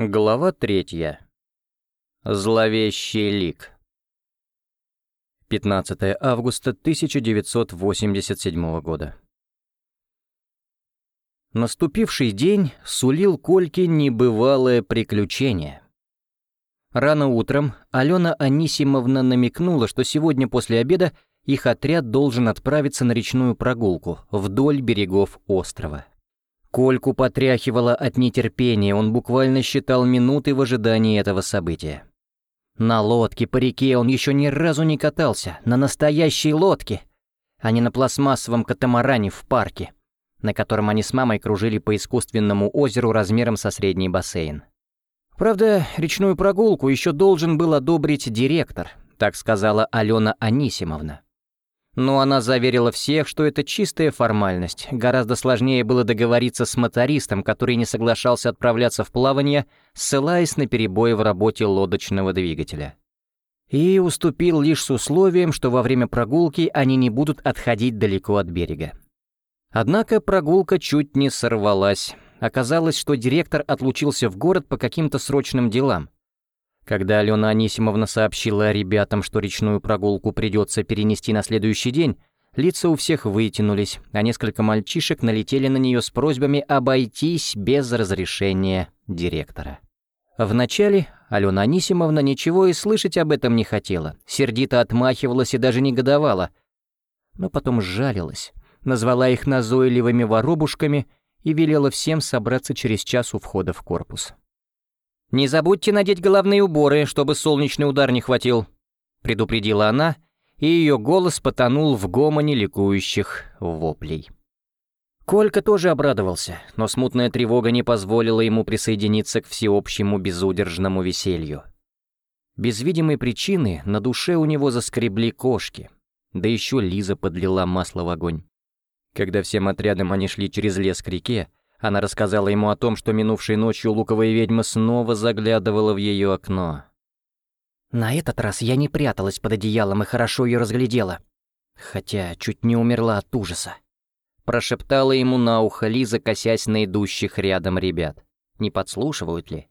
Глава третья. Зловещий лик. 15 августа 1987 года. Наступивший день сулил Кольке небывалое приключение. Рано утром Алена Анисимовна намекнула, что сегодня после обеда их отряд должен отправиться на речную прогулку вдоль берегов острова. Кольку потряхивало от нетерпения, он буквально считал минуты в ожидании этого события. На лодке по реке он еще ни разу не катался, на настоящей лодке, а не на пластмассовом катамаране в парке, на котором они с мамой кружили по искусственному озеру размером со средний бассейн. Правда, речную прогулку еще должен был одобрить директор, так сказала Алена Анисимовна. Но она заверила всех, что это чистая формальность. Гораздо сложнее было договориться с мотористом, который не соглашался отправляться в плавание, ссылаясь на перебои в работе лодочного двигателя. И уступил лишь с условием, что во время прогулки они не будут отходить далеко от берега. Однако прогулка чуть не сорвалась. Оказалось, что директор отлучился в город по каким-то срочным делам. Когда Алена Анисимовна сообщила ребятам, что речную прогулку придется перенести на следующий день, лица у всех вытянулись, а несколько мальчишек налетели на нее с просьбами обойтись без разрешения директора. Вначале Алена Анисимовна ничего и слышать об этом не хотела, сердито отмахивалась и даже негодовала, но потом сжалилась, назвала их назойливыми воробушками и велела всем собраться через час у входа в корпус. «Не забудьте надеть головные уборы, чтобы солнечный удар не хватил», — предупредила она, и ее голос потонул в гомоне ликующих воплей. Колька тоже обрадовался, но смутная тревога не позволила ему присоединиться к всеобщему безудержному веселью. Без видимой причины на душе у него заскребли кошки, да еще Лиза подлила масло в огонь. Когда всем отрядом они шли через лес к реке, она рассказала ему о том, что минувшей ночью луковая ведьма снова заглядывала в ее окно. «На этот раз я не пряталась под одеялом и хорошо ее разглядела, хотя чуть не умерла от ужаса». Прошептала ему на ухо Лиза, косясь на идущих рядом ребят. Не подслушивают ли?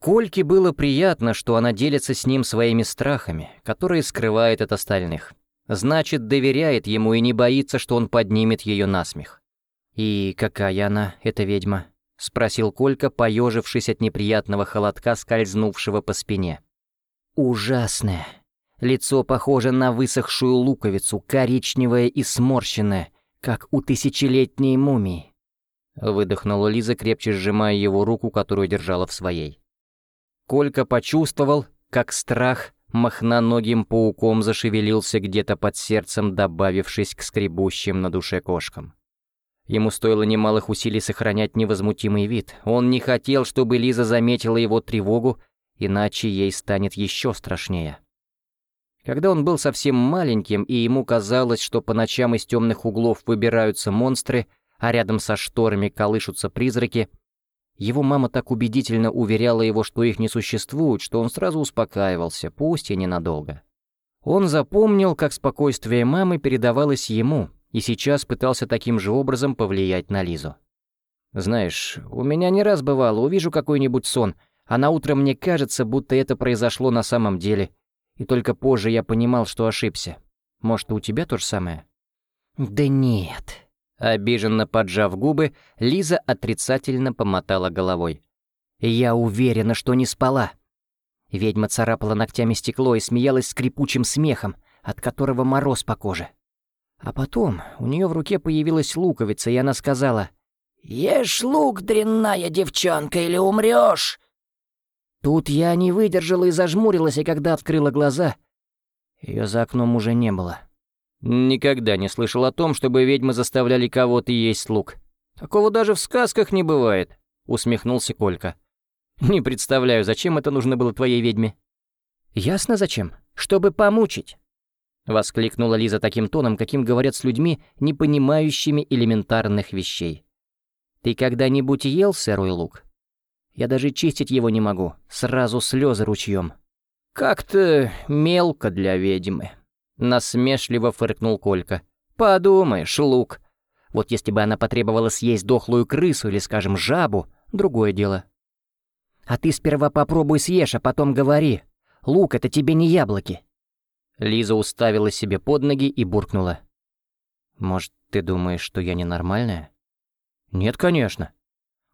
Кольке было приятно, что она делится с ним своими страхами, которые скрывает от остальных. Значит, доверяет ему и не боится, что он поднимет ее насмех. «И какая она, эта ведьма?» — спросил Колька, поежившись от неприятного холодка, скользнувшего по спине. «Ужасная. Лицо похоже на высохшую луковицу, коричневое и сморщенное, как у тысячелетней мумии». Выдохнула Лиза, крепче сжимая его руку, которую держала в своей. Колька почувствовал, как страх махноногим пауком зашевелился где-то под сердцем, добавившись к скребущим на душе кошкам. Ему стоило немалых усилий сохранять невозмутимый вид. Он не хотел, чтобы Лиза заметила его тревогу, иначе ей станет еще страшнее. Когда он был совсем маленьким, и ему казалось, что по ночам из темных углов выбираются монстры, а рядом со шторами колышутся призраки, его мама так убедительно уверяла его, что их не существует, что он сразу успокаивался, пусть и ненадолго. Он запомнил, как спокойствие мамы передавалось ему — и сейчас пытался таким же образом повлиять на Лизу. «Знаешь, у меня не раз бывало, увижу какой-нибудь сон, а на утро мне кажется, будто это произошло на самом деле, и только позже я понимал, что ошибся. Может, у тебя то же самое?» «Да нет». Обиженно поджав губы, Лиза отрицательно помотала головой. «Я уверена, что не спала». Ведьма царапала ногтями стекло и смеялась скрипучим смехом, от которого мороз по коже. А потом у нее в руке появилась луковица, и она сказала «Ешь лук, дрянная девчонка, или умрешь!» Тут я не выдержала и зажмурилась, и когда открыла глаза, ее за окном уже не было. Никогда не слышал о том, чтобы ведьмы заставляли кого-то есть лук. Такого даже в сказках не бывает, усмехнулся Колька. Не представляю, зачем это нужно было твоей ведьме. Ясно зачем? Чтобы помучить. — воскликнула Лиза таким тоном, каким говорят с людьми, не понимающими элементарных вещей. «Ты когда-нибудь ел сырой лук? Я даже чистить его не могу, сразу слезы ручьем». «Как-то мелко для ведьмы», — насмешливо фыркнул Колька. «Подумаешь, лук. Вот если бы она потребовала съесть дохлую крысу или, скажем, жабу, другое дело». А ты сперва попробуй съешь, а потом говори. Лук — это тебе не яблоки». Лиза уставила себе под ноги и буркнула. «Может, ты думаешь, что я ненормальная?» «Нет, конечно».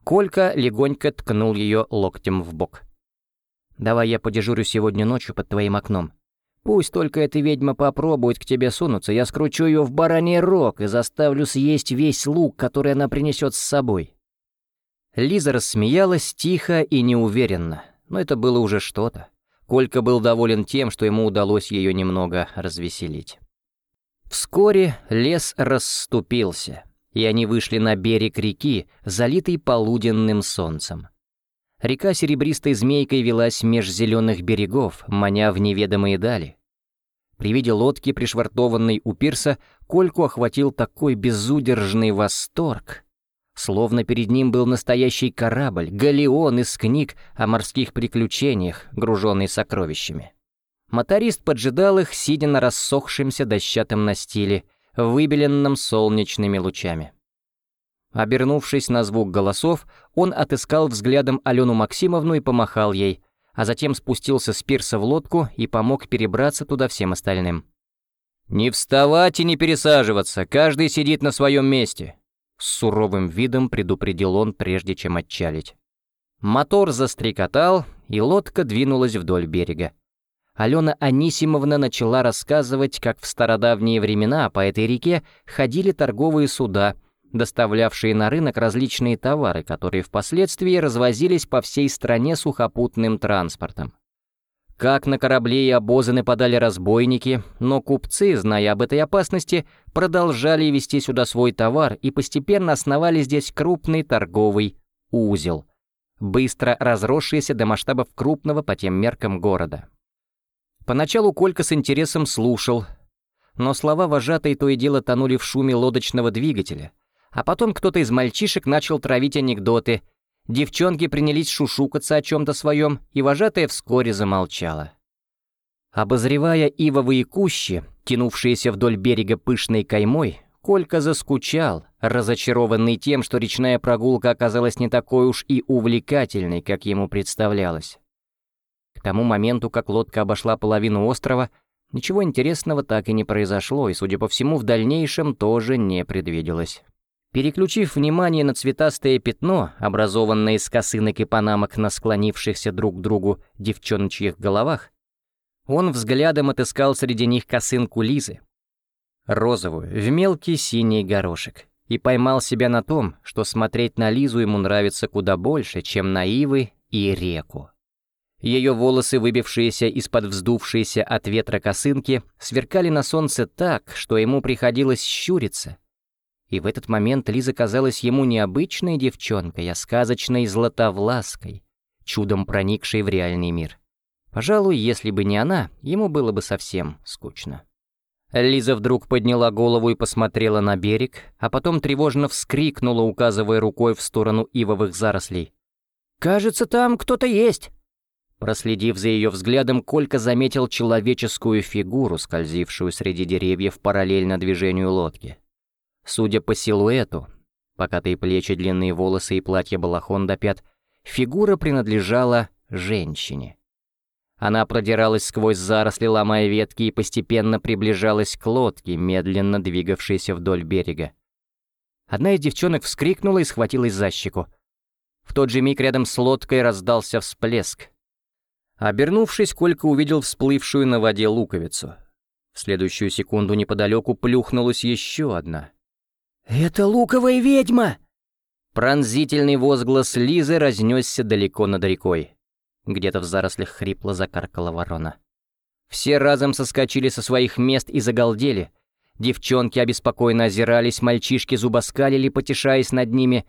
Колька легонько ткнул ее локтем в бок. «Давай я подежурю сегодня ночью под твоим окном. Пусть только эта ведьма попробует к тебе сунуться, я скручу ее в бараний рог и заставлю съесть весь лук, который она принесет с собой. Лиза рассмеялась тихо и неуверенно, но это было уже что-то. Колька был доволен тем, что ему удалось ее немного развеселить. Вскоре лес расступился, и они вышли на берег реки, залитый полуденным солнцем. Река серебристой змейкой велась меж зеленых берегов, маня в неведомые дали. При виде лодки, пришвартованной у пирса, Кольку охватил такой безудержный восторг, Словно перед ним был настоящий корабль, галеон из книг о морских приключениях, груженный сокровищами. Моторист поджидал их, сидя на рассохшемся дощатом настиле, выбеленном солнечными лучами. Обернувшись на звук голосов, он отыскал взглядом Алену Максимовну и помахал ей, а затем спустился с пирса в лодку и помог перебраться туда всем остальным. «Не вставать и не пересаживаться, каждый сидит на своем месте. С суровым видом предупредил он, прежде чем отчалить. Мотор застрекотал, и лодка двинулась вдоль берега. Алена Анисимовна начала рассказывать, как в стародавние времена по этой реке ходили торговые суда, доставлявшие на рынок различные товары, которые впоследствии развозились по всей стране сухопутным транспортом. Как на корабле и обозы нападали разбойники, но купцы, зная об этой опасности, продолжали вести сюда свой товар и постепенно основали здесь крупный торговый узел, быстро разросшийся до масштабов крупного по тем меркам города. Поначалу Колька с интересом слушал, но слова вожатой то и дело тонули в шуме лодочного двигателя, а потом кто-то из мальчишек начал травить анекдоты — Девчонки принялись шушукаться о чем-то своем, и вожатая вскоре замолчала. Обозревая ивовые кущи, тянувшиеся вдоль берега пышной каймой, Колька заскучал, разочарованный тем, что речная прогулка оказалась не такой уж и увлекательной, как ему представлялось. К тому моменту, как лодка обошла половину острова, ничего интересного так и не произошло, и, судя по всему, в дальнейшем тоже не предвиделось. Переключив внимание на цветастое пятно, образованное из косынок и панамок на склонившихся друг к другу девчоночьих головах, он взглядом отыскал среди них косынку Лизы, розовую, в мелкий синий горошек, и поймал себя на том, что смотреть на Лизу ему нравится куда больше, чем на Ивы и реку. Ее волосы, выбившиеся из-под вздувшейся от ветра косынки, сверкали на солнце так, что ему приходилось щуриться — и в этот момент Лиза казалась ему не обычной девчонкой, а сказочной златовлаской, чудом проникшей в реальный мир. Пожалуй, если бы не она, ему было бы совсем скучно. Лиза вдруг подняла голову и посмотрела на берег, а потом тревожно вскрикнула, указывая рукой в сторону ивовых зарослей. «Кажется, там кто-то есть!» Проследив за ее взглядом, Колька заметил человеческую фигуру, скользившую среди деревьев параллельно движению лодки. Судя по силуэту, покатые плечи, длинные волосы и платье-балахон до пят, фигура принадлежала женщине. Она продиралась сквозь заросли, ломая ветки, и постепенно приближалась к лодке, медленно двигавшейся вдоль берега. Одна из девчонок вскрикнула и схватилась за щеку. В тот же миг рядом с лодкой раздался всплеск. Обернувшись, Колька увидел всплывшую на воде луковицу. В следующую секунду неподалеку плюхнулась еще одна — «Это луковая ведьма!» Пронзительный возглас Лизы разнесся далеко над рекой. Где-то в зарослях хрипло закаркала ворона. Все разом соскочили со своих мест и загалдели. Девчонки обеспокоенно озирались, мальчишки зубоскалили, потешаясь над ними.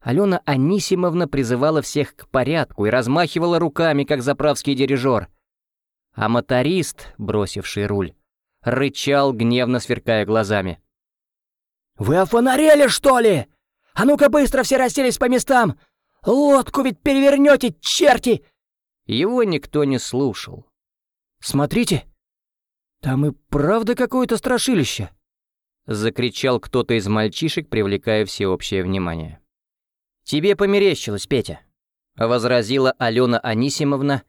Алена Анисимовна призывала всех к порядку и размахивала руками, как заправский дирижер. А моторист, бросивший руль, рычал, гневно сверкая глазами. «Вы офонарели, что ли? А ну-ка быстро все расселись по местам! Лодку ведь перевернете, черти!» Его никто не слушал. «Смотрите, там и правда какое-то страшилище!» Закричал кто-то из мальчишек, привлекая всеобщее внимание. «Тебе померещилось, Петя!» — возразила Алена Анисимовна,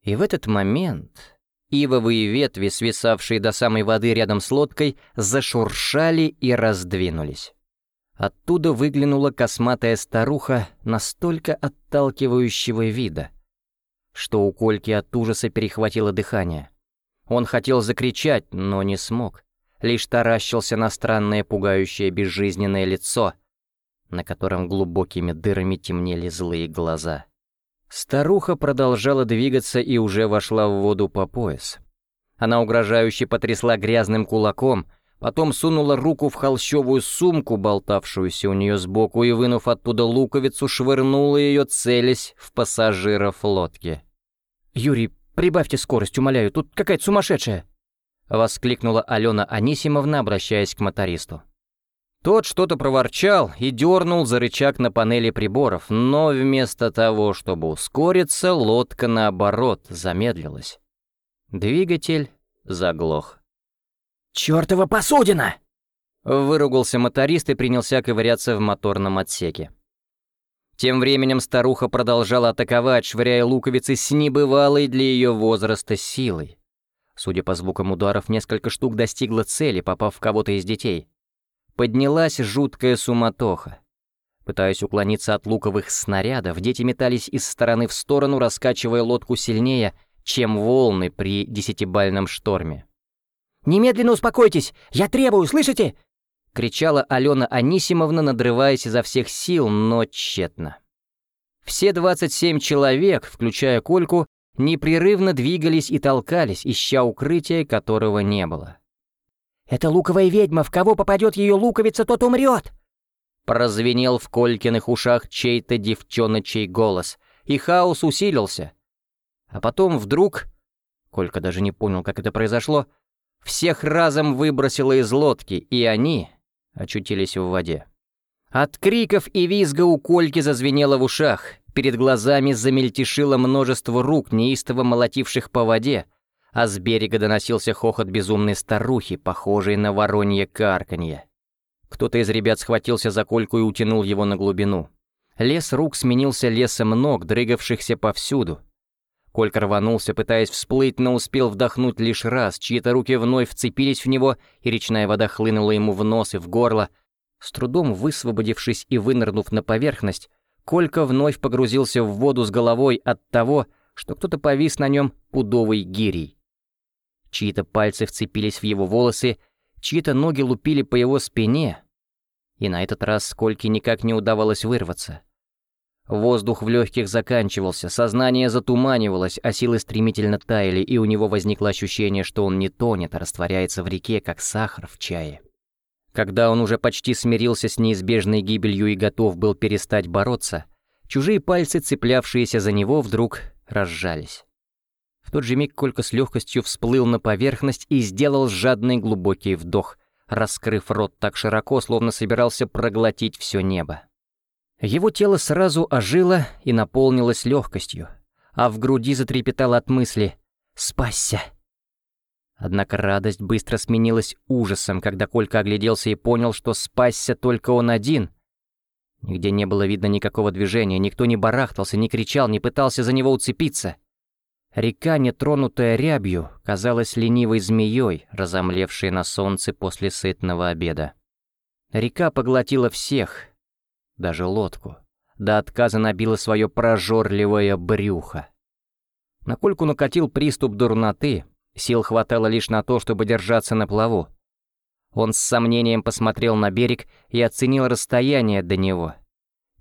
и в этот момент ивовые ветви, свисавшие до самой воды рядом с лодкой, зашуршали и раздвинулись. Оттуда выглянула косматая старуха настолько отталкивающего вида, что у Кольки от ужаса перехватило дыхание. Он хотел закричать, но не смог, лишь таращился на странное пугающее безжизненное лицо, на котором глубокими дырами темнели злые глаза. Старуха продолжала двигаться и уже вошла в воду по пояс. Она угрожающе потрясла грязным кулаком — Потом сунула руку в холщовую сумку, болтавшуюся у нее сбоку, и, вынув оттуда луковицу, швырнула ее, целясь в пассажиров лодки. «Юрий, прибавьте скорость, умоляю, тут какая-то сумасшедшая!» Воскликнула Алена Анисимовна, обращаясь к мотористу. Тот что-то проворчал и дернул за рычаг на панели приборов, но вместо того, чтобы ускориться, лодка, наоборот, замедлилась. Двигатель заглох. «Чёртова посудина!» Выругался моторист и принялся ковыряться в моторном отсеке. Тем временем старуха продолжала атаковать, швыряя луковицы с небывалой для ее возраста силой. Судя по звукам ударов, несколько штук достигла цели, попав в кого-то из детей. Поднялась жуткая суматоха. Пытаясь уклониться от луковых снарядов, дети метались из стороны в сторону, раскачивая лодку сильнее, чем волны при десятибальном шторме. Немедленно успокойтесь! Я требую, слышите?» — кричала Алена Анисимовна, надрываясь изо всех сил, но тщетно. Все 27 человек, включая Кольку, непрерывно двигались и толкались, ища укрытия, которого не было. «Это луковая ведьма, в кого попадет ее луковица, тот умрет!» Прозвенел в Колькиных ушах чей-то девчоночий голос, и хаос усилился. А потом вдруг... Колька даже не понял, как это произошло — всех разом выбросило из лодки, и они очутились в воде. От криков и визга у Кольки зазвенело в ушах, перед глазами замельтешило множество рук, неистово молотивших по воде, а с берега доносился хохот безумной старухи, похожей на воронье карканье. Кто-то из ребят схватился за Кольку и утянул его на глубину. Лес рук сменился лесом ног, дрыгавшихся повсюду. Колька рванулся, пытаясь всплыть, но успел вдохнуть лишь раз, чьи-то руки вновь вцепились в него, и речная вода хлынула ему в нос и в горло. С трудом высвободившись и вынырнув на поверхность, Колька вновь погрузился в воду с головой от того, что кто-то повис на нем пудовой гирей. Чьи-то пальцы вцепились в его волосы, чьи-то ноги лупили по его спине, и на этот раз Кольке никак не удавалось вырваться. Воздух в легких заканчивался, сознание затуманивалось, а силы стремительно таяли, и у него возникло ощущение, что он не тонет, а растворяется в реке, как сахар в чае. Когда он уже почти смирился с неизбежной гибелью и готов был перестать бороться, чужие пальцы, цеплявшиеся за него, вдруг разжались. Тот же миг Колька с легкостью всплыл на поверхность и сделал жадный глубокий вдох, раскрыв рот так широко, словно собирался проглотить все небо. Его тело сразу ожило и наполнилось легкостью, а в груди затрепетало от мысли «Спасся!». Однако радость быстро сменилась ужасом, когда Колька огляделся и понял, что спасся только он один. Нигде не было видно никакого движения, никто не барахтался, не кричал, не пытался за него уцепиться. Река, нетронутая рябью, казалась ленивой змеей, разомлевшей на солнце после сытного обеда. Река поглотила всех, даже лодку. До отказа набило свое прожорливое брюхо. На Кольку накатил приступ дурноты, сил хватало лишь на то, чтобы держаться на плаву. Он с сомнением посмотрел на берег и оценил расстояние до него.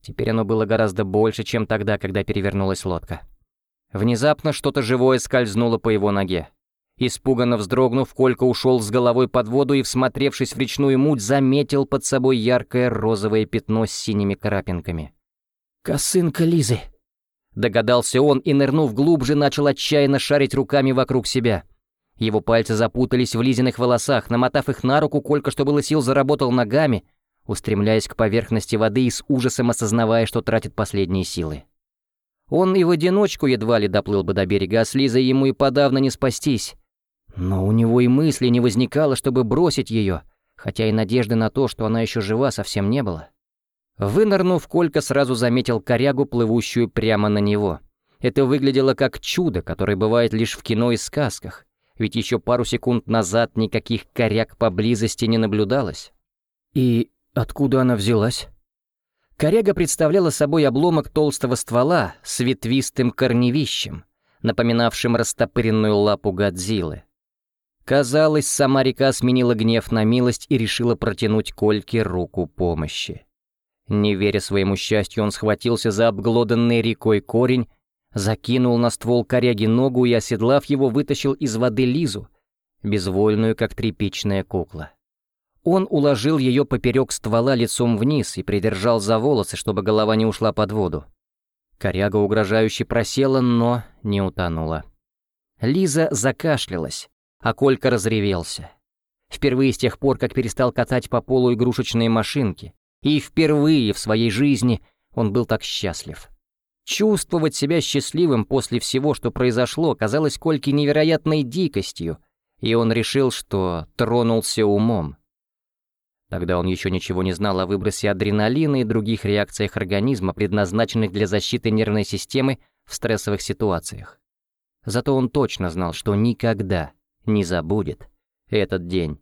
Теперь оно было гораздо больше, чем тогда, когда перевернулась лодка. Внезапно что-то живое скользнуло по его ноге. Испуганно вздрогнув, Колька ушел с головой под воду и, всмотревшись в речную муть, заметил под собой яркое розовое пятно с синими крапинками. «Косынка Лизы!» Догадался он и, нырнув глубже, начал отчаянно шарить руками вокруг себя. Его пальцы запутались в Лизиных волосах, намотав их на руку, Колька, что было сил, заработал ногами, устремляясь к поверхности воды и с ужасом осознавая, что тратит последние силы. Он и в одиночку едва ли доплыл бы до берега, а с Лизой ему и подавно не спастись. Но у него и мысли не возникало, чтобы бросить ее, хотя и надежды на то, что она еще жива, совсем не было. Вынырнув, Колька сразу заметил корягу, плывущую прямо на него. Это выглядело как чудо, которое бывает лишь в кино и сказках, ведь еще пару секунд назад никаких коряг поблизости не наблюдалось. И откуда она взялась? Коряга представляла собой обломок толстого ствола с ветвистым корневищем, напоминавшим растопыренную лапу Годзиллы. Казалось, сама река сменила гнев на милость и решила протянуть Кольке руку помощи. Не веря своему счастью, он схватился за обглоданный рекой корень, закинул на ствол коряги ногу и, оседлав его, вытащил из воды Лизу, безвольную, как тряпичная кукла. Он уложил ее поперек ствола лицом вниз и придержал за волосы, чтобы голова не ушла под воду. Коряга угрожающе просела, но не утонула. Лиза закашлялась, а Колька разревелся. Впервые с тех пор, как перестал катать по полу игрушечные машинки, и впервые в своей жизни он был так счастлив. Чувствовать себя счастливым после всего, что произошло, казалось Кольке невероятной дикостью, и он решил, что тронулся умом. Тогда он еще ничего не знал о выбросе адреналина и других реакциях организма, предназначенных для защиты нервной системы в стрессовых ситуациях. Зато он точно знал, что никогда не забудет этот день.